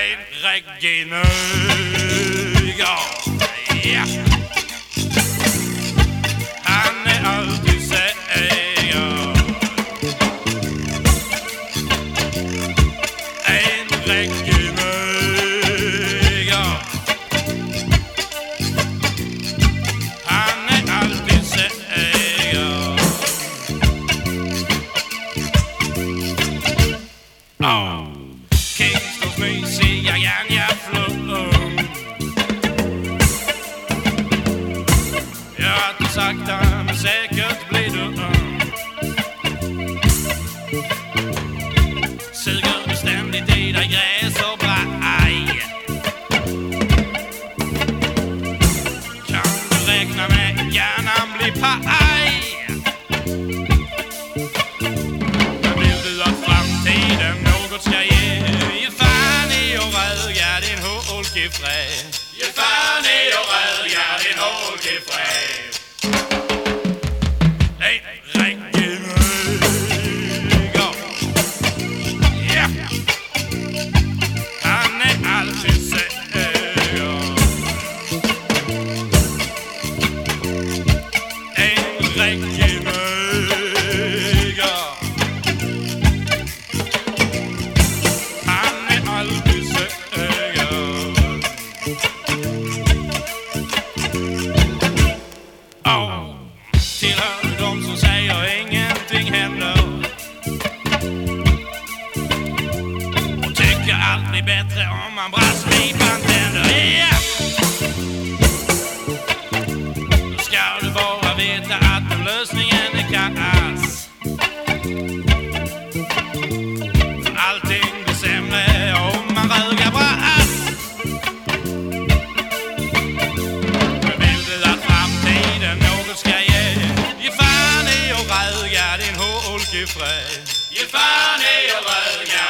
Rein, Regine. Han Han. Oh. Sakta men säkert blir du öm Suger beständigt i dig gräs och braj. Kan du räkna med hjärnan blir paj? Men vill du att framtiden något ska ge Ge fan i och röja din holkefrä Ge fan i och röja din holkefrä fred om man brasspipan tänder ja.